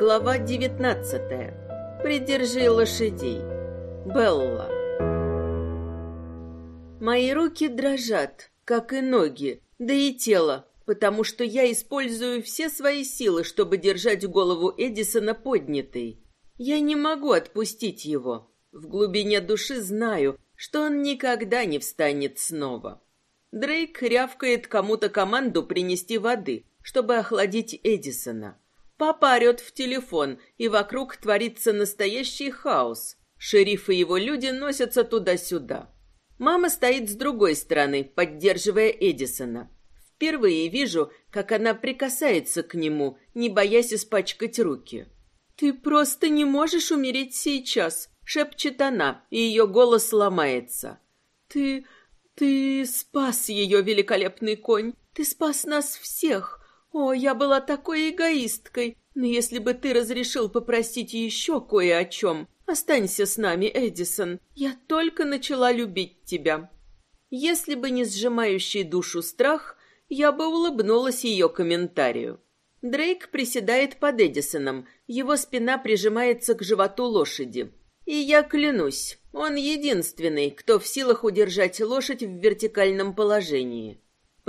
Глава 19. Придержи лошадей. Белла. Мои руки дрожат, как и ноги, да и тело, потому что я использую все свои силы, чтобы держать голову Эдисона поднятой. Я не могу отпустить его. В глубине души знаю, что он никогда не встанет снова. Дрейк рявкает кому-то команду принести воды, чтобы охладить Эдисона. Папа орет в телефон, и вокруг творится настоящий хаос. Шериф и его люди носятся туда-сюда. Мама стоит с другой стороны, поддерживая Эдисона. Впервые вижу, как она прикасается к нему, не боясь испачкать руки. «Ты просто не можешь умереть сейчас», — шепчет она, и ее голос ломается. «Ты... ты спас ее, великолепный конь. Ты спас нас всех. «О, я была такой эгоисткой, но если бы ты разрешил попросить еще кое о чем, останься с нами, Эдисон. Я только начала любить тебя». Если бы не сжимающий душу страх, я бы улыбнулась ее комментарию. Дрейк приседает под Эдисоном, его спина прижимается к животу лошади. И я клянусь, он единственный, кто в силах удержать лошадь в вертикальном положении.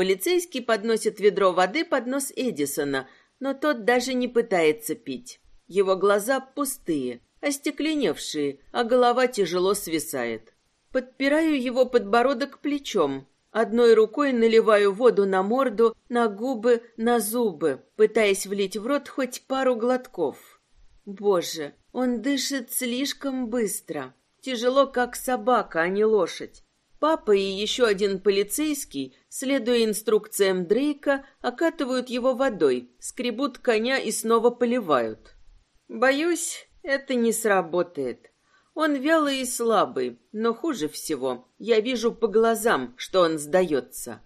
Полицейский подносит ведро воды под нос Эдисона, но тот даже не пытается пить. Его глаза пустые, остекленевшие, а голова тяжело свисает. Подпираю его подбородок плечом. Одной рукой наливаю воду на морду, на губы, на зубы, пытаясь влить в рот хоть пару глотков. Боже, он дышит слишком быстро. Тяжело, как собака, а не лошадь. Папа и еще один полицейский, следуя инструкциям Дрейка, окатывают его водой, скребут коня и снова поливают. Боюсь, это не сработает. Он вялый и слабый, но хуже всего, я вижу по глазам, что он сдается.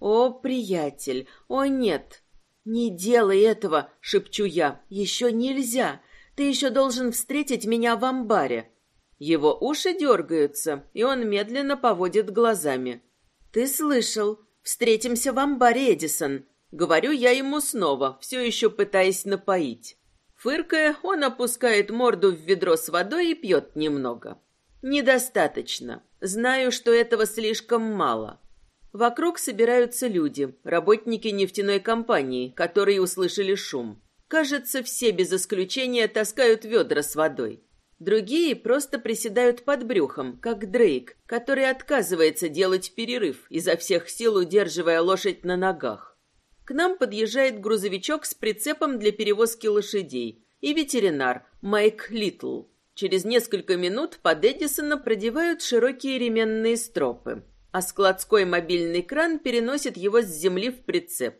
О, приятель, о нет, не делай этого, шепчу я, еще нельзя. Ты еще должен встретить меня в амбаре. Его уши дергаются, и он медленно поводит глазами. «Ты слышал? Встретимся в амбаре, Эдисон!» Говорю я ему снова, все еще пытаясь напоить. Фыркая, он опускает морду в ведро с водой и пьет немного. Недостаточно. Знаю, что этого слишком мало. Вокруг собираются люди, работники нефтяной компании, которые услышали шум. Кажется, все без исключения таскают ведра с водой. Другие просто приседают под брюхом, как Дрейк, который отказывается делать перерыв, изо всех сил удерживая лошадь на ногах. К нам подъезжает грузовичок с прицепом для перевозки лошадей и ветеринар Майк Литл. Через несколько минут под Эдисона продевают широкие ременные стропы, а складской мобильный кран переносит его с земли в прицеп.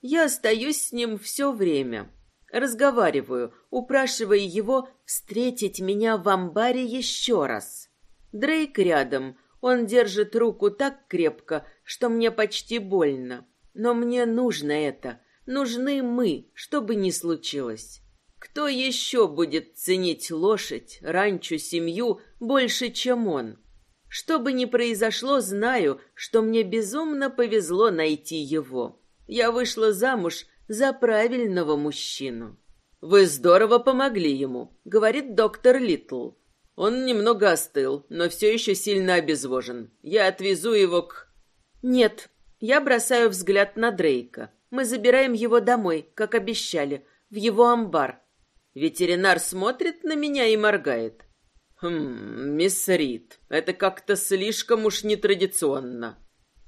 Я остаюсь с ним все время, Разговариваю, упрашивая его встретить меня в амбаре еще раз. Дрейк рядом. Он держит руку так крепко, что мне почти больно. Но мне нужно это. Нужны мы, что бы ни случилось. Кто еще будет ценить лошадь, ранчо, семью больше, чем он? Что бы ни произошло, знаю, что мне безумно повезло найти его. Я вышла замуж за правильного мужчину. Вы здорово помогли ему, говорит доктор Литл. Он немного остыл, но все еще сильно обезвожен. Я отвезу его к Нет, я бросаю взгляд на Дрейка. Мы забираем его домой, как обещали, в его амбар. Ветеринар смотрит на меня и моргает. Хм, мисс Рид, это как-то слишком уж нетрадиционно.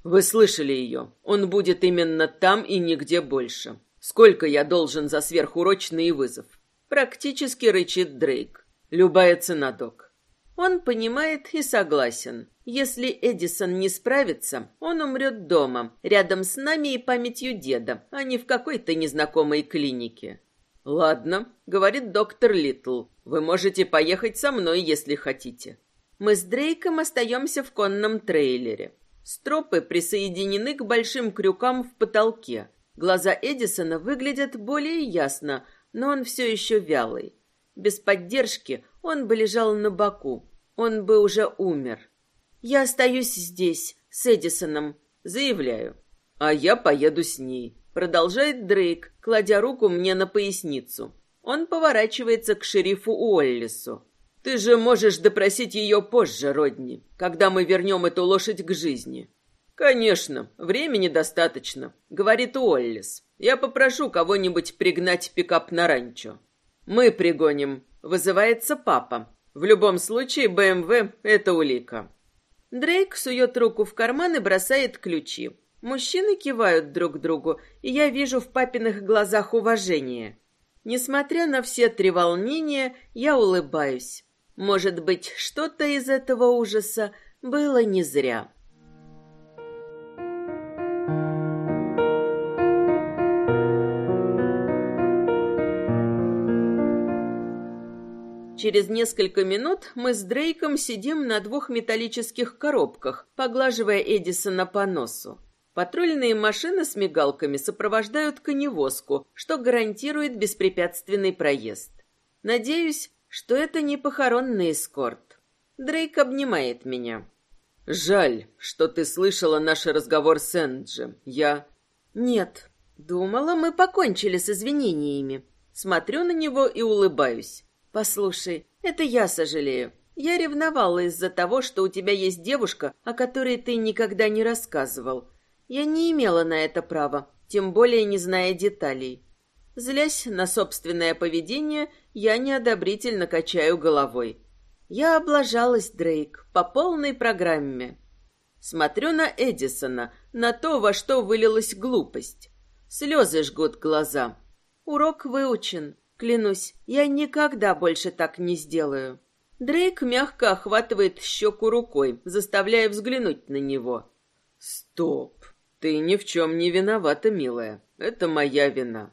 Вы слышали ее. Он будет именно там и нигде больше. Сколько я должен за сверхурочный вызов? Практически рычит Дрейк. Любая цена, док. Он понимает и согласен. Если Эдисон не справится, он умрет дома, рядом с нами и памятью деда, а не в какой-то незнакомой клинике. «Ладно», — говорит доктор Литл, — «вы можете поехать со мной, если хотите». Мы с Дрейком остаемся в конном трейлере. Стропы присоединены к большим крюкам в потолке. Глаза Эдисона выглядят более ясно, но он все еще вялый. Без поддержки он бы лежал на боку. Он бы уже умер. Я остаюсь здесь, с Эдисоном, заявляю. А я поеду с ней. Продолжает Дрейк, кладя руку мне на поясницу. Он поворачивается к шерифу Уоллису. «Ты же можешь допросить ее позже, Родни, когда мы вернем эту лошадь к жизни». «Конечно, времени достаточно», — говорит Уоллис. «Я попрошу кого-нибудь пригнать пикап на ранчо». «Мы пригоним», — вызывается папа. «В любом случае, БМВ — это улика». Дрейк сует руку в карман и бросает ключи. Мужчины кивают друг другу, и я вижу в папиных глазах уважение. Несмотря на все три волнения, я улыбаюсь. Может быть, что-то из этого ужаса было не зря. Через несколько минут мы с Дрейком сидим на двух металлических коробках, поглаживая Эдисона по носу. Патрульные машины с мигалками сопровождают коневозку, что гарантирует беспрепятственный проезд. Надеюсь, что это не похоронный эскорт. Дрейк обнимает меня. «Жаль, что ты слышала наш разговор с Энджи. Я...» «Нет. Думала, мы покончили с извинениями. Смотрю на него и улыбаюсь. Послушай, это я сожалею. Я ревновала из-за того, что у тебя есть девушка, о которой ты никогда не рассказывал. Я не имела на это права, тем более не зная деталей. Злясь на собственное поведение, я неодобрительно качаю головой. Я облажалась, Дрейк, по полной программе. Смотрю на Эдисона, на то, во что вылилась глупость. Слезы жгут глаза. Урок выучен. Клянусь, я никогда больше так не сделаю. Дрейк мягко охватывает щеку рукой, заставляя взглянуть на него. Стоп. Ты ни в чем не виновата, милая. Это моя вина.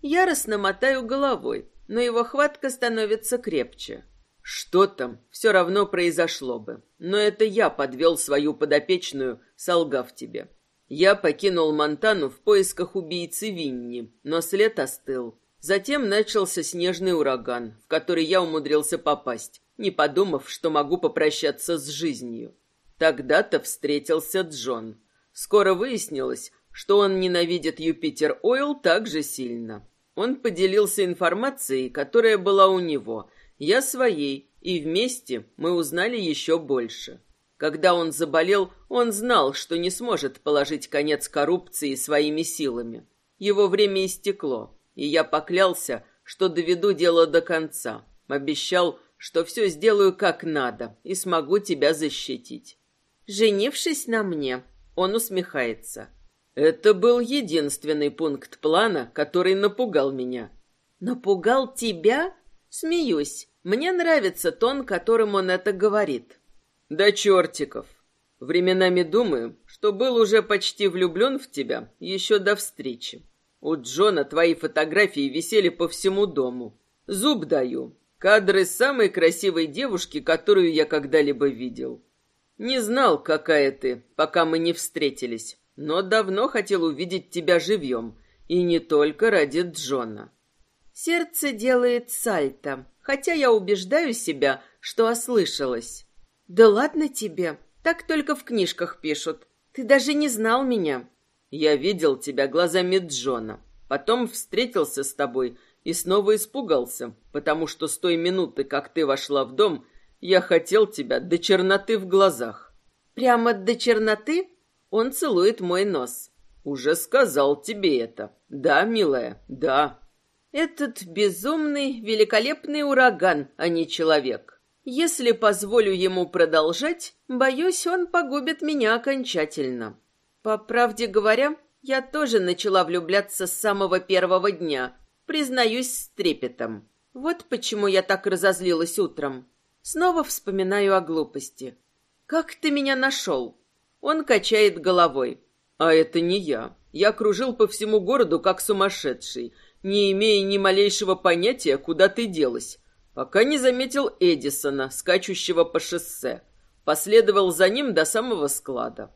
Яростно мотаю головой, но его хватка становится крепче. Что там, все равно произошло бы. Но это я подвел свою подопечную, солгав тебе. Я покинул Монтану в поисках убийцы Винни, но след остыл. Затем начался снежный ураган, в который я умудрился попасть, не подумав, что могу попрощаться с жизнью. Тогда-то встретился Джон. Скоро выяснилось, что он ненавидит Юпитер Ойл так же сильно. Он поделился информацией, которая была у него, я своей, и вместе мы узнали еще больше. Когда он заболел, он знал, что не сможет положить конец коррупции своими силами. Его время истекло, и я поклялся, что доведу дело до конца. Обещал, что все сделаю как надо и смогу тебя защитить. Женившись на мне, он усмехается. Это был единственный пункт плана, который напугал меня. Напугал тебя? Смеюсь. Мне нравится тон, которым он это говорит. Да чертиков. Временами думаю, что был уже почти влюблен в тебя еще до встречи. У Джона твои фотографии висели по всему дому. Зуб даю. Кадры самой красивой девушки, которую я когда-либо видел. Не знал, какая ты, пока мы не встретились, но давно хотел увидеть тебя живьем, и не только ради Джона. Сердце делает сальто, хотя я убеждаю себя, что ослышалась. Да ладно тебе, так только в книжках пишут. Ты даже не знал меня. Я видел тебя глазами Джона, потом встретился с тобой и снова испугался, потому что с той минуты, как ты вошла в дом, я хотел тебя до черноты в глазах. Прямо до черноты? Он целует мой нос. Уже сказал тебе это. Да, милая, да. Этот безумный, великолепный ураган, а не человек. Если позволю ему продолжать, боюсь, он погубит меня окончательно. По правде говоря, я тоже начала влюбляться с самого первого дня, признаюсь с трепетом. Вот почему я так разозлилась утром. Снова вспоминаю о глупости. «Как ты меня нашел?» Он качает головой. «А это не я. Я кружил по всему городу, как сумасшедший, не имея ни малейшего понятия, куда ты делась, пока не заметил Эдисона, скачущего по шоссе. Последовал за ним до самого склада.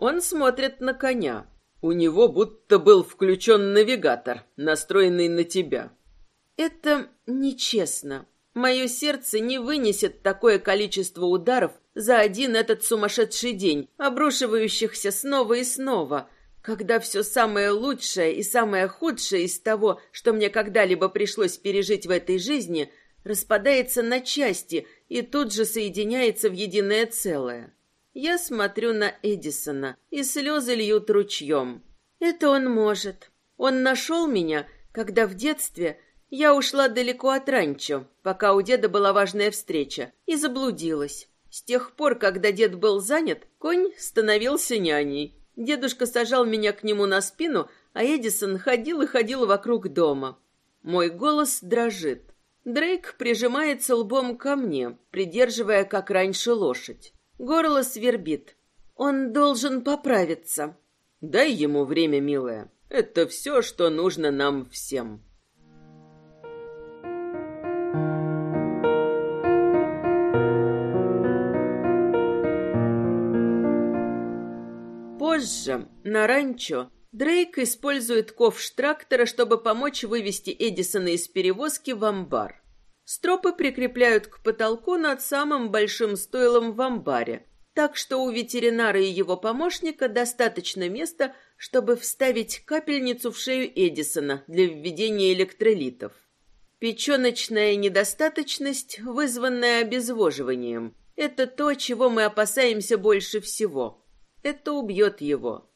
Он смотрит на коня. У него будто был включен навигатор, настроенный на тебя. Это нечестно. Мое сердце не вынесет такое количество ударов за один этот сумасшедший день, обрушивающихся снова и снова. когда все самое лучшее и самое худшее из того, что мне когда-либо пришлось пережить в этой жизни, распадается на части и тут же соединяется в единое целое. Я смотрю на Эдисона, и слезы льют ручьем. Это он может. Он нашел меня, когда в детстве я ушла далеко от ранчо, пока у деда была важная встреча, и заблудилась. С тех пор, когда дед был занят, конь становился няней. Дедушка сажал меня к нему на спину, а Эдисон ходил и ходил вокруг дома. Мой голос дрожит. Дрейк прижимается лбом ко мне, придерживая, как раньше, лошадь. Горло свербит. Он должен поправиться. Дай ему время, милая. Это все, что нужно нам всем. Позже, на ранчо, Дрейк использует ковш трактора, чтобы помочь вывести Эдисона из перевозки в амбар. Стропы прикрепляют к потолку над самым большим стойлом в амбаре, так что у ветеринара и его помощника достаточно места, чтобы вставить капельницу в шею Эдисона для введения электролитов. Печеночная недостаточность, вызванная обезвоживанием, это то, чего мы опасаемся больше всего. Это убьет его.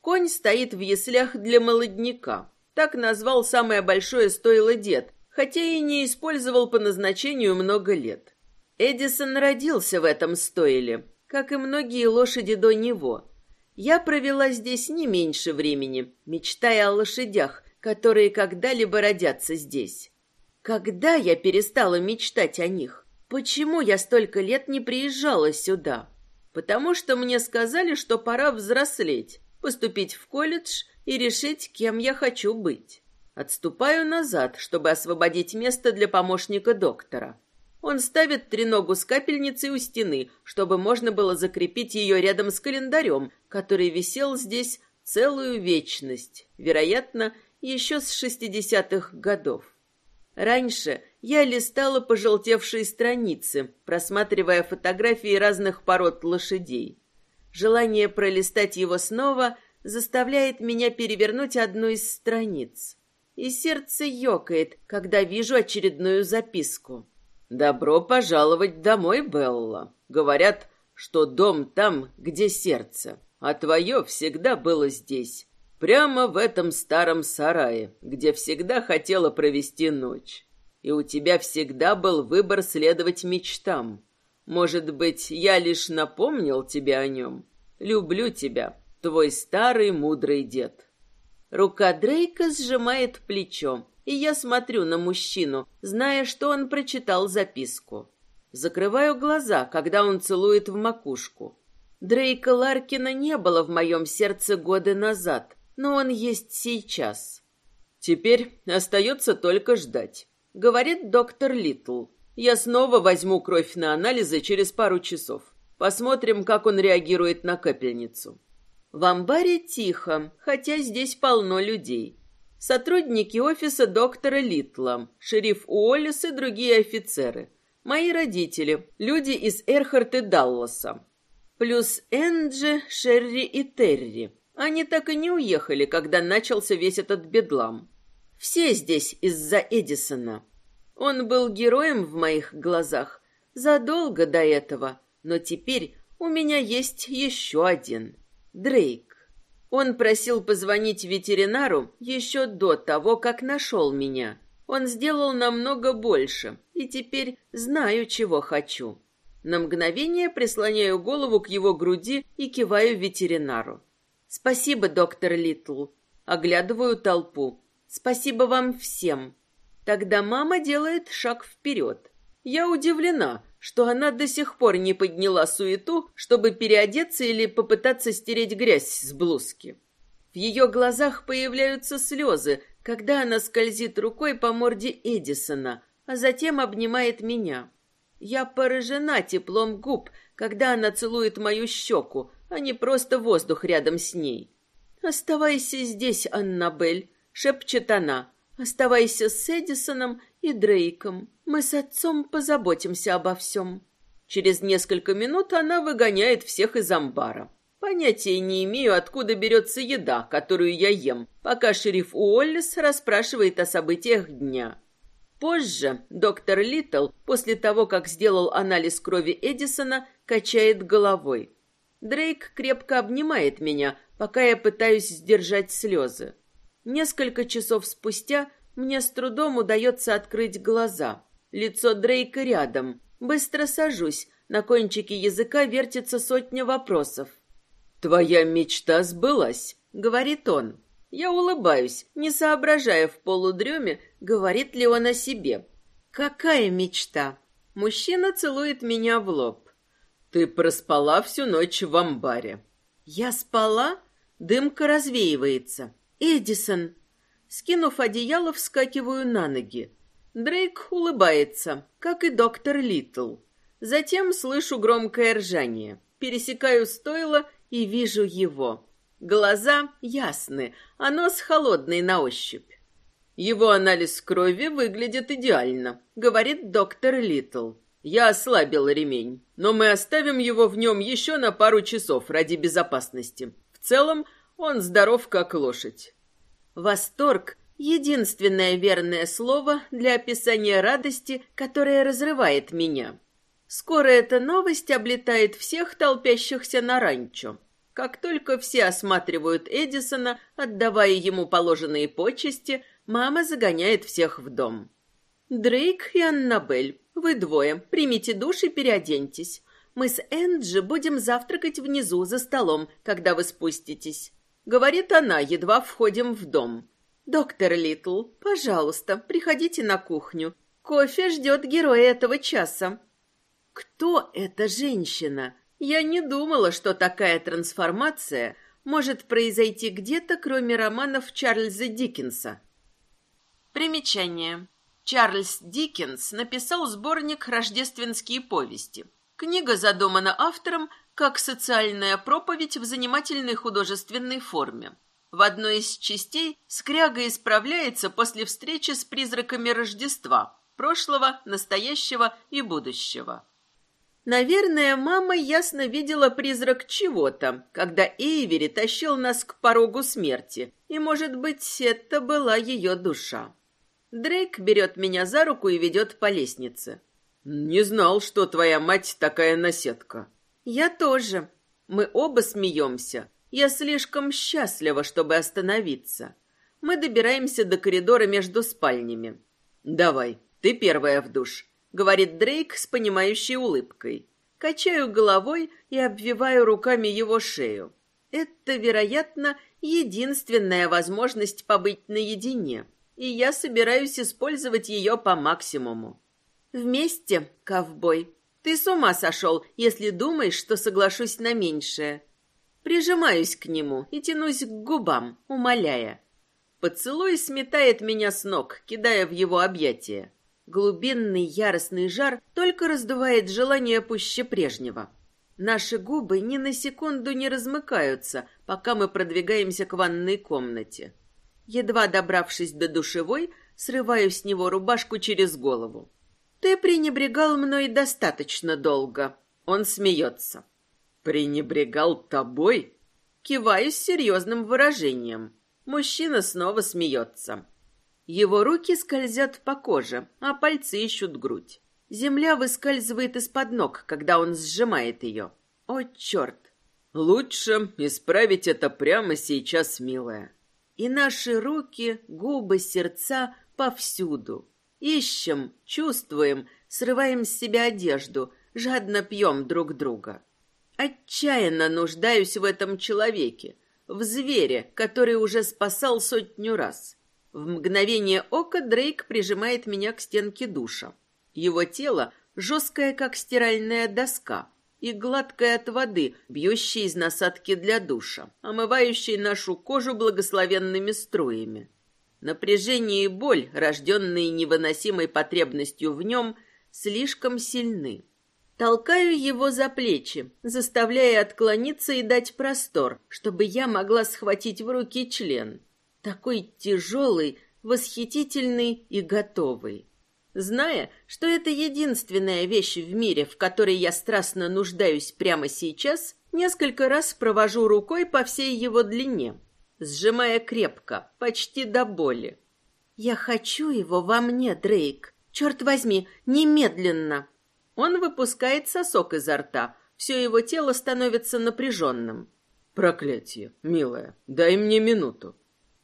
Конь стоит в яслях для молодняка. Так назвал самое большое стойло дед, хотя и не использовал по назначению много лет. Эдисон родился в этом стойле, как и многие лошади до него. Я провела здесь не меньше времени, мечтая о лошадях, которые когда-либо родятся здесь. Когда я перестала мечтать о них? Почему я столько лет не приезжала сюда? потому что мне сказали, что пора взрослеть, поступить в колледж и решить, кем я хочу быть. Отступаю назад, чтобы освободить место для помощника доктора. Он ставит треногу с капельницей у стены, чтобы можно было закрепить ее рядом с календарем, который висел здесь целую вечность, вероятно, еще с шестидесятых годов. Раньше я листала пожелтевшие страницы, просматривая фотографии разных пород лошадей. Желание пролистать его снова заставляет меня перевернуть одну из страниц. И сердце ёкает, когда вижу очередную записку. «Добро пожаловать домой, Белла. Говорят, что дом там, где сердце, а твое всегда было здесь, прямо в этом старом сарае, где всегда хотела провести ночь. И у тебя всегда был выбор следовать мечтам. Может быть, я лишь напомнил тебе о нем? Люблю тебя, твой старый мудрый дед». Рука Дрейка сжимает плечо, и я смотрю на мужчину, зная, что он прочитал записку. Закрываю глаза, когда он целует в макушку. Дрейка Ларкина не было в моем сердце годы назад, но он есть сейчас. Теперь остается только ждать. — говорит доктор Литл. «Я снова возьму кровь на анализы через пару часов. Посмотрим, как он реагирует на капельницу». В амбаре тихо, хотя здесь полно людей. Сотрудники офиса доктора Литла, шериф Уоллес и другие офицеры. Мои родители, люди из Эрхарта и Далласа. Плюс Энджи, Шерри и Терри. Они так и не уехали, когда начался весь этот бедлам. Все здесь из-за Эдисона. Он был героем в моих глазах задолго до этого, но теперь у меня есть еще один. Дрейк. Он просил позвонить ветеринару еще до того, как нашел меня. Он сделал намного больше, и теперь знаю, чего хочу. На мгновение прислоняю голову к его груди и киваю ветеринару. «Спасибо, доктор Литл». Оглядываю толпу. Спасибо вам всем. Тогда мама делает шаг вперед. Я удивлена, что она до сих пор не подняла суету, чтобы переодеться или попытаться стереть грязь с блузки. В ее глазах появляются слезы, когда она скользит рукой по морде Эдисона, а затем обнимает меня. Я поражена теплом губ, когда она целует мою щеку, а не просто воздух рядом с ней. «Оставайся здесь, Аннабель», шепчет она. Оставайся с Эдисоном и Дрейком. Мы с отцом позаботимся обо всем. Через несколько минут она выгоняет всех из амбара. Понятия не имею, откуда берется еда, которую я ем, пока шериф Уоллес расспрашивает о событиях дня. Позже доктор Литтл, после того, как сделал анализ крови Эдисона, качает головой. Дрейк крепко обнимает меня, пока я пытаюсь сдержать слезы. Несколько часов спустя мне с трудом удается открыть глаза. Лицо Дрейка рядом. Быстро сажусь. На кончике языка вертится сотня вопросов. «Твоя мечта сбылась», — говорит он. Я улыбаюсь, не соображая в полудреме, говорит ли он о себе. «Какая мечта?» Мужчина целует меня в лоб. «Ты проспала всю ночь в амбаре». «Я спала?» Дымка развеивается. «Эдисон!» Скинув одеяло, вскакиваю на ноги. Дрейк улыбается, как и доктор Литл. Затем слышу громкое ржание. Пересекаю стойло и вижу его. Глаза ясны, а нос холодный на ощупь. Его анализ крови выглядит идеально, говорит доктор Литл. Я ослабил ремень, но мы оставим его в нем еще на пару часов ради безопасности. В целом, он здоров как лошадь. Восторг — единственное верное слово для описания радости, которая разрывает меня. Скоро эта новость облетает всех толпящихся на ранчо. Как только все осматривают Эдисона, отдавая ему положенные почести, мама загоняет всех в дом. «Дрейк и Аннабель, вы двое, примите душ и переоденьтесь. Мы с Энджи будем завтракать внизу за столом, когда вы спуститесь», — говорит она, едва входим в дом. «Доктор Литл, пожалуйста, приходите на кухню. Кофе ждет героя этого часа». Кто эта женщина? Я не думала, что такая трансформация может произойти где-то, кроме романов Чарльза Диккенса. Примечание. Чарльз Диккенс написал сборник «Рождественские повести». Книга задумана автором как социальная проповедь в занимательной художественной форме. В одной из частей Скряга исправляется после встречи с призраками Рождества, прошлого, настоящего и будущего. Наверное, мама ясно видела призрак чего-то, когда Эйвери тащил нас к порогу смерти, и, может быть, это была ее душа. Дрейк берет меня за руку и ведет по лестнице. «Не знал, что твоя мать такая наседка». «Я тоже. Мы оба смеемся. Я слишком счастлива, чтобы остановиться. Мы добираемся до коридора между спальнями. Давай, ты первая в душ. — говорит Дрейк с понимающей улыбкой. Качаю головой и обвиваю руками его шею. Это, вероятно, единственная возможность побыть наедине, и я собираюсь использовать ее по максимуму. Вместе, ковбой. Ты с ума сошел, если думаешь, что соглашусь на меньшее. Прижимаюсь к нему и тянусь к губам, умоляя. Поцелуй сметает меня с ног, кидая в его объятия. Глубинный яростный жар только раздувает желание пуще прежнего. Наши губы ни на секунду не размыкаются, пока мы продвигаемся к ванной комнате. Едва добравшись до душевой, срываю с него рубашку через голову. «Ты пренебрегал мной достаточно долго». Он смеется. «Пренебрегал тобой?» Киваю с серьезным выражением. Мужчина снова смеется. Его руки скользят по коже, а пальцы ищут грудь. Земля выскальзывает из-под ног, когда он сжимает ее. О, черт! Лучше исправить это прямо сейчас, милая. И наши руки, губы, сердца повсюду. Ищем, чувствуем, срываем с себя одежду, жадно пьем друг друга. Отчаянно нуждаюсь в этом человеке, в звере, который уже спасал сотню раз. В мгновение ока Дрейк прижимает меня к стенке душа. Его тело жесткое, как стиральная доска, и гладкое от воды, бьющей из насадки для душа, омывающей нашу кожу благословенными струями. Напряжение и боль, рожденные невыносимой потребностью в нем, слишком сильны. Толкаю его за плечи, заставляя отклониться и дать простор, чтобы я могла схватить в руки член такой тяжелый, восхитительный и готовый. Зная, что это единственная вещь в мире, в которой я страстно нуждаюсь прямо сейчас, Несколько раз провожу рукой по всей его длине, сжимая крепко, почти до боли. «Я хочу его во мне, Дрейк. Черт возьми, немедленно!» Он выпускает сосок изо рта, все его тело становится напряженным. «Проклятие, милая, дай мне минуту».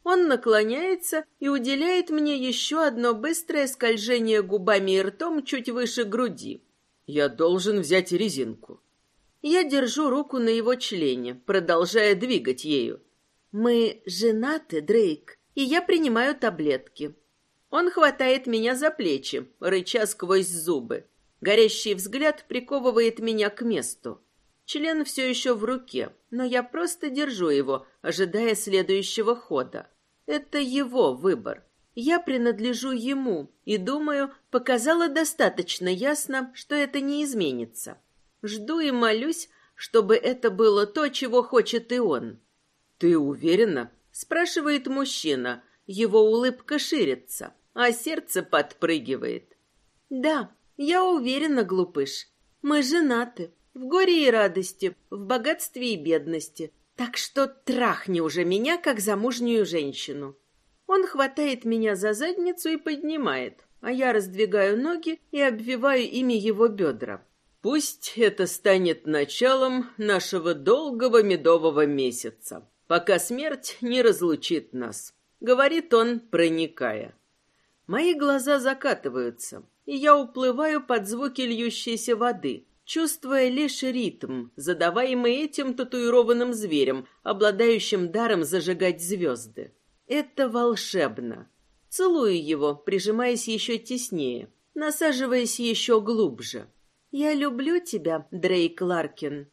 Он наклоняется и уделяет мне еще одно быстрое скольжение губами и ртом чуть выше груди. «Я должен взять резинку». Я держу руку на его члене, продолжая двигать ею. «Мы женаты, Дрейк, и я принимаю таблетки». Он хватает меня за плечи, рыча сквозь зубы. Горящий взгляд приковывает меня к месту. Член все еще в руке, но я просто держу его, ожидая следующего хода. Это его выбор. Я принадлежу ему и, думаю, показала достаточно ясно, что это не изменится. Жду и молюсь, чтобы это было то, чего хочет и он. «Ты уверена?» — спрашивает мужчина. Его улыбка ширится, а сердце подпрыгивает. «Да, я уверена, глупыш. Мы женаты, в горе и радости, в богатстве и бедности. Так что трахни уже меня, как замужнюю женщину». Он хватает меня за задницу и поднимает, а я раздвигаю ноги и обвиваю ими его бедра. Пусть это станет началом нашего долгого медового месяца, пока смерть не разлучит нас, говорит он, проникая. Мои глаза закатываются, и я уплываю под звуки льющейся воды, чувствуя лишь ритм, задаваемый этим татуированным зверем, обладающим даром зажигать звезды. Это волшебно. Целую его, прижимаясь еще теснее, насаживаясь еще глубже. «Я люблю тебя, Дрейк Ларкин».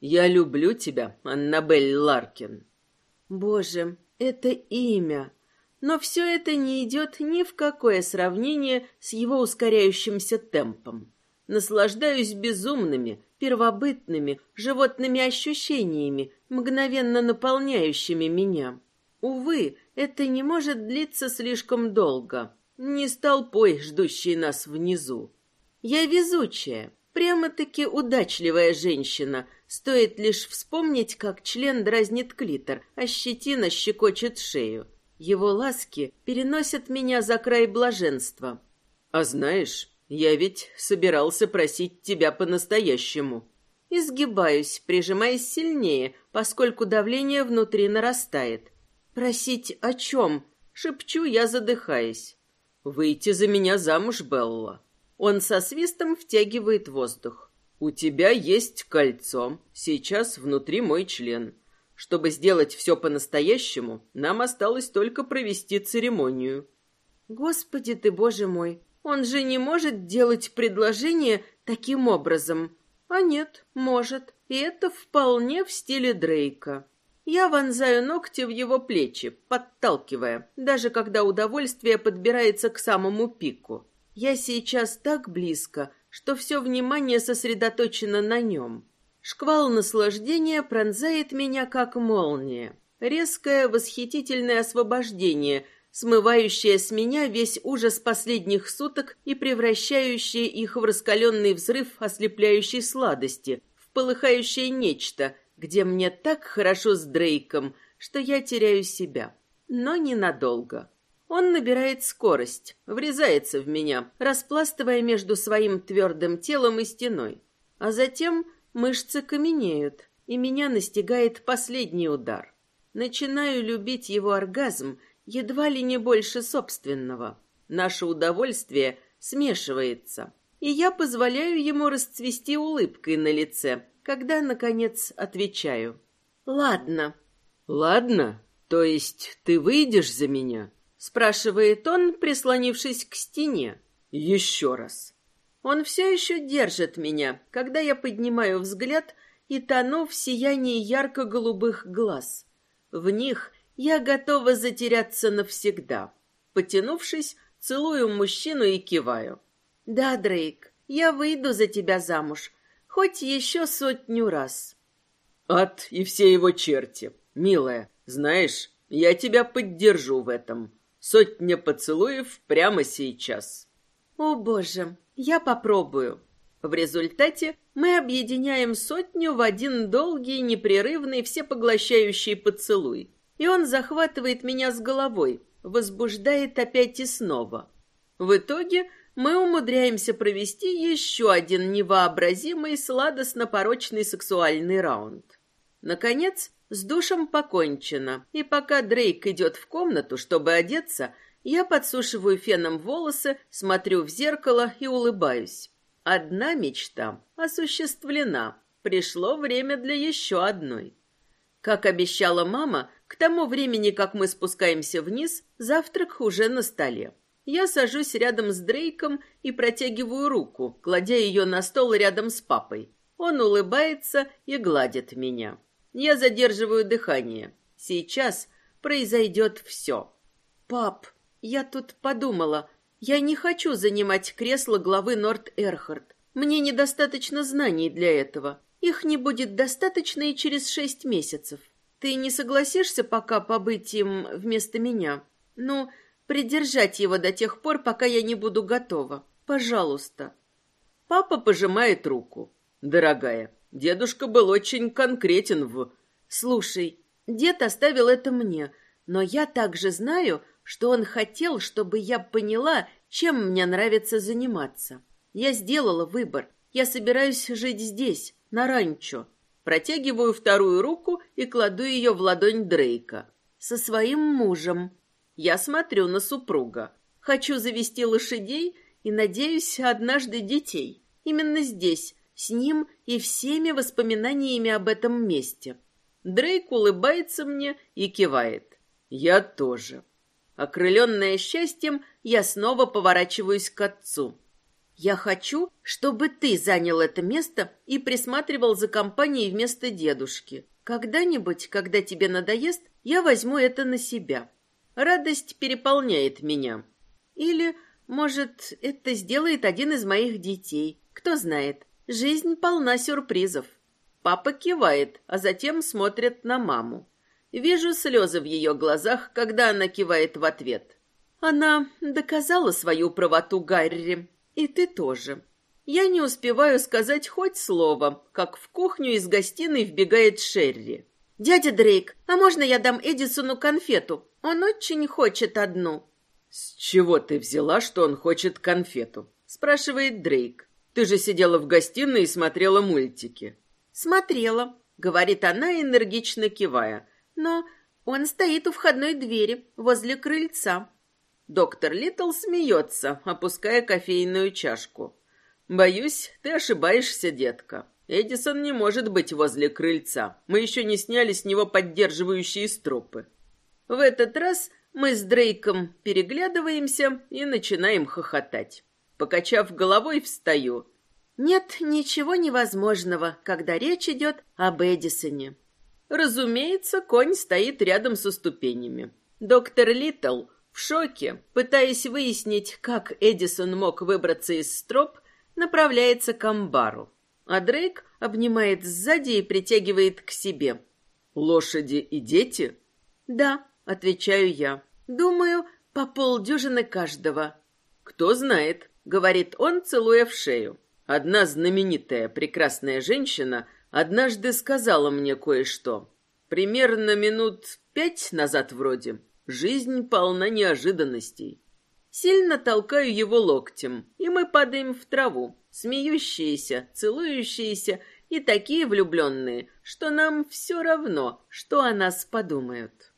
«Я люблю тебя, Аннабель Ларкин». Боже, это имя. Но все это не идет ни в какое сравнение с его ускоряющимся темпом. Наслаждаюсь безумными, первобытными, животными ощущениями, мгновенно наполняющими меня. Увы, это не может длиться слишком долго. Не с толпой, ждущей нас внизу. Я везучая, Прямо-таки удачливая женщина. Стоит лишь вспомнить, как член дразнит клитор, а щетина щекочет шею. Его ласки переносят меня за край блаженства. А знаешь, я ведь собирался просить тебя по-настоящему. Изгибаюсь, прижимаясь сильнее, поскольку давление внутри нарастает. Просить о чем? Шепчу я, задыхаясь. Выйти за меня замуж, Белла. Он со свистом втягивает воздух. «У тебя есть кольцо. Сейчас внутри мой член. Чтобы сделать все по-настоящему, нам осталось только провести церемонию». «Господи ты, боже мой! Он же не может делать предложение таким образом. А нет, может. И это вполне в стиле Дрейка». Я вонзаю ногти в его плечи, подталкивая, даже когда удовольствие подбирается к самому пику. Я сейчас так близко, что все внимание сосредоточено на нем. Шквал наслаждения пронзает меня, как молния. Резкое, восхитительное освобождение, смывающее с меня весь ужас последних суток и превращающее их в раскаленный взрыв ослепляющей сладости, в полыхающее нечто, где мне так хорошо с Дрейком, что я теряю себя. Но ненадолго. Он набирает скорость, врезается в меня, распластывая между своим твердым телом и стеной. А затем мышцы каменеют, и меня настигает последний удар. Начинаю любить его оргазм едва ли не больше собственного. Наше удовольствие смешивается, и я позволяю ему расцвести улыбкой на лице, когда, наконец, отвечаю. «Ладно». «Ладно? То есть ты выйдешь за меня?» Спрашивает он, прислонившись к стене. Еще раз. Он все еще держит меня, когда я поднимаю взгляд и тону в сиянии ярко-голубых глаз. В них я готова затеряться навсегда. Потянувшись, целую мужчину и киваю. Да, Дрейк, я выйду за тебя замуж, хоть еще сотню раз. Ад и все его черти. Милая, знаешь, я тебя поддержу в этом. Сотня поцелуев прямо сейчас. О, боже, я попробую. В результате мы объединяем сотню в один долгий, непрерывный, всепоглощающий поцелуй. И он захватывает меня с головой, возбуждает опять и снова. В итоге мы умудряемся провести еще один невообразимый сладостно-порочный сексуальный раунд. Наконец, с душем покончено, и пока Дрейк идет в комнату, чтобы одеться, я подсушиваю феном волосы, смотрю в зеркало и улыбаюсь. Одна мечта осуществлена. Пришло время для еще одной. Как обещала мама, к тому времени, как мы спускаемся вниз, завтрак уже на столе. Я сажусь рядом с Дрейком и протягиваю руку, кладя ее на стол рядом с папой. Он улыбается и гладит меня. Я задерживаю дыхание. Сейчас произойдет все. «Пап, я тут подумала. Я не хочу занимать кресло главы Норт-Эрхард. Мне недостаточно знаний для этого. Их не будет достаточно и через шесть месяцев. Ты не согласишься пока побыть им вместо меня? Ну, придержать его до тех пор, пока я не буду готова. Пожалуйста. Папа пожимает руку. Дорогая, дедушка был очень конкретен в... Слушай, дед оставил это мне, но я также знаю, что он хотел, чтобы я поняла, чем мне нравится заниматься. Я сделала выбор. Я собираюсь жить здесь, на ранчо. Протягиваю вторую руку и кладу ее в ладонь Дрейка. Со своим мужем. Я смотрю на супруга. Хочу завести лошадей и, надеюсь, однажды детей. Именно здесь, с ним и всеми воспоминаниями об этом месте. Дрейк улыбается мне и кивает. Я тоже. Окрыленная счастьем, я снова поворачиваюсь к отцу. Я хочу, чтобы ты занял это место и присматривал за компанией вместо дедушки. Когда-нибудь, когда тебе надоест, я возьму это на себя. Радость переполняет меня. Или, может, это сделает один из моих детей. Кто знает. Жизнь полна сюрпризов. Папа кивает, а затем смотрит на маму. Вижу слезы в ее глазах, когда она кивает в ответ. Она доказала свою правоту Гарри. И ты тоже. Я не успеваю сказать хоть слово, как в кухню из гостиной вбегает Шерри. «Дядя Дрейк, а можно я дам Эдисону конфету? Он очень хочет одну». «С чего ты взяла, что он хочет конфету?» — спрашивает Дрейк. «Ты же сидела в гостиной и смотрела мультики». «Смотрела», — говорит она, энергично кивая. «Но он стоит у входной двери, возле крыльца». Доктор Литл смеется, опуская кофейную чашку. «Боюсь, ты ошибаешься, детка. Эдисон не может быть возле крыльца. Мы еще не сняли с него поддерживающие стропы. В этот раз мы с Дрейком переглядываемся и начинаем хохотать. Покачав головой, встаю. Нет ничего невозможного, когда речь идет об Эдисоне. Разумеется, конь стоит рядом со ступенями. Доктор Литтл в шоке, пытаясь выяснить, как Эдисон мог выбраться из строп, направляется к амбару а Дрейк обнимает сзади и притягивает к себе. «Лошади и дети?» «Да», — отвечаю я. «Думаю, по полдюжины каждого». «Кто знает», — говорит он, целуя в шею. «Одна знаменитая прекрасная женщина однажды сказала мне кое-что. Примерно минут пять назад вроде. Жизнь полна неожиданностей». Сильно толкаю его локтем, и мы падаем в траву смеющиеся, целующиеся и такие влюбленные, что нам все равно, что о нас подумают.